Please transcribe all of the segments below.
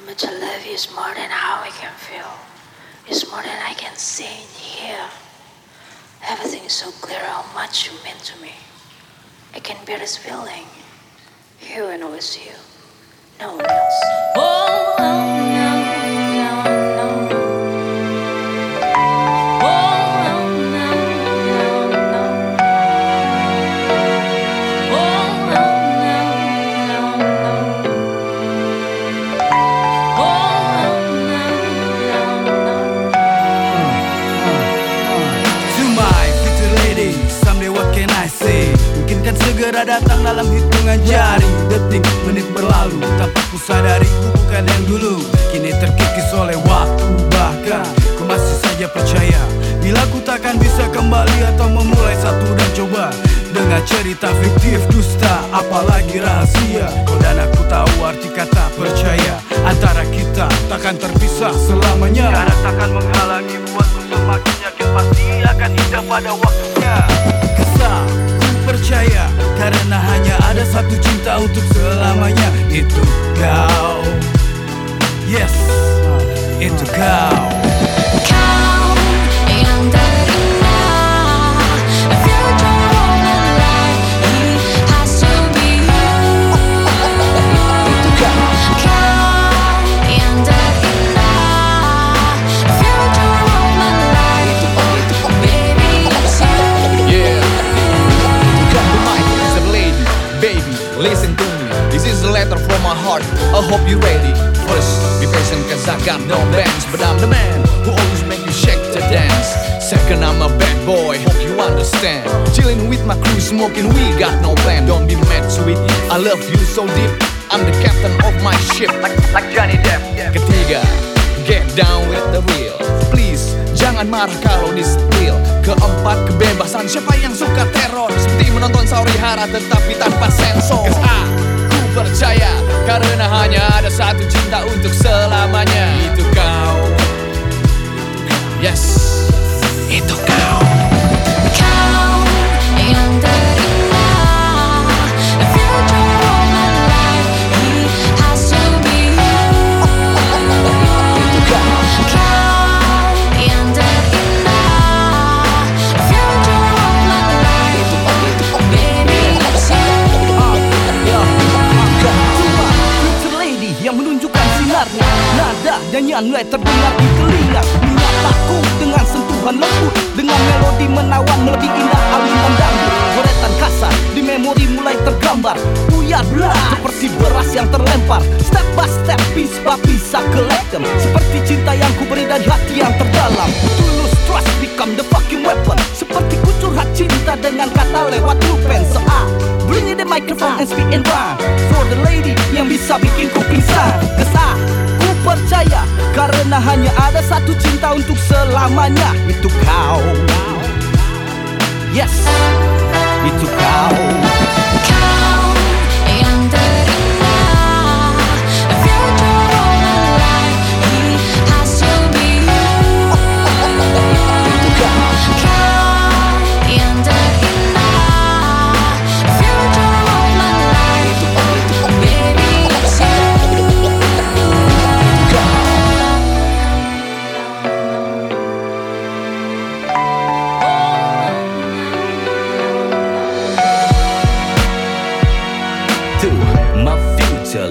How much I love you is more than how I can feel. It's more than I can see and hear. Everything is so clear how much you meant to me. I can bear this feeling. You and always you. No one else. Segera datang dalam hitungan jari. Detik, menit berlalu Tanpa ku sadari ku bukan yang dulu. Kini terkikis oleh waktu Bahkan ku masih saja percaya. Bila ku takkan bisa kembali atau memulai satu dan coba. Dengan cerita fiktif dusta Apalagi rahasia. Kau dan aku tahu arti kata percaya. Antara kita takkan terpisah selamanya. Tiada takkan menghalangi buatku semakin yakin Pasti akan indah pada waktunya Karena hanya ada satu cinta untuk selamanya. Itu kau. Yes, itu kau I hope you're ready. First, be patient cause I got no bands, but I'm the man who always make you shake to dance. Second, I'm a bad boy. Hope you understand. Chilling with my crew, smoking. We got no plan. Don't be mad, sweet. I love you so deep. I'm the captain of my ship, like, like Johnny Depp. Ketiga, get down with the real. Please, jangan marah kalau di. Keempat, kebebasan. Siapa yang suka teror? Seperti menonton Sauri Hara tetapi tanpa sensor. Cause aku percaya. Karena hanya ada satu cinta untuk menunjukkan sinarnya. Nada nyanyian mulai terdengar di telinga. Menyataku dengan sentuhan lembut Dengan melodi menawan melebihi indah alunan dangdut Goretan kasar di memori mulai tergambar. Buyar belah seperti beras yang terlempar. Step by step piece by piece aku legend Seperti cinta yang ku beri dari hati yang terdalam. Tulus trust become the fucking weapon. Seperti ku curhat cinta dengan kata lewat pulpen. So I bring you the microphone and speak and rhyme For the lady satu cinta untuk selamanya. Itu kau. Yes, itu kau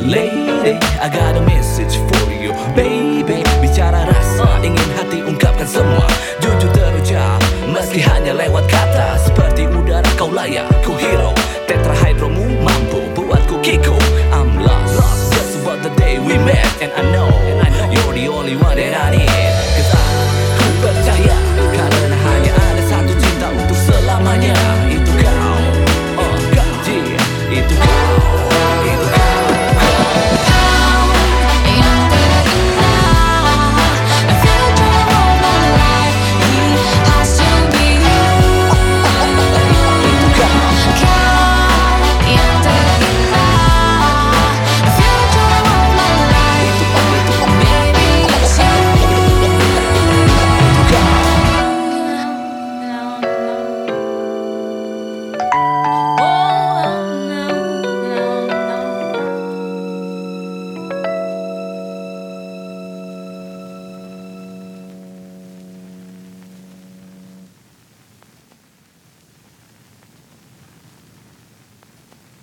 lady I got a message for you, baby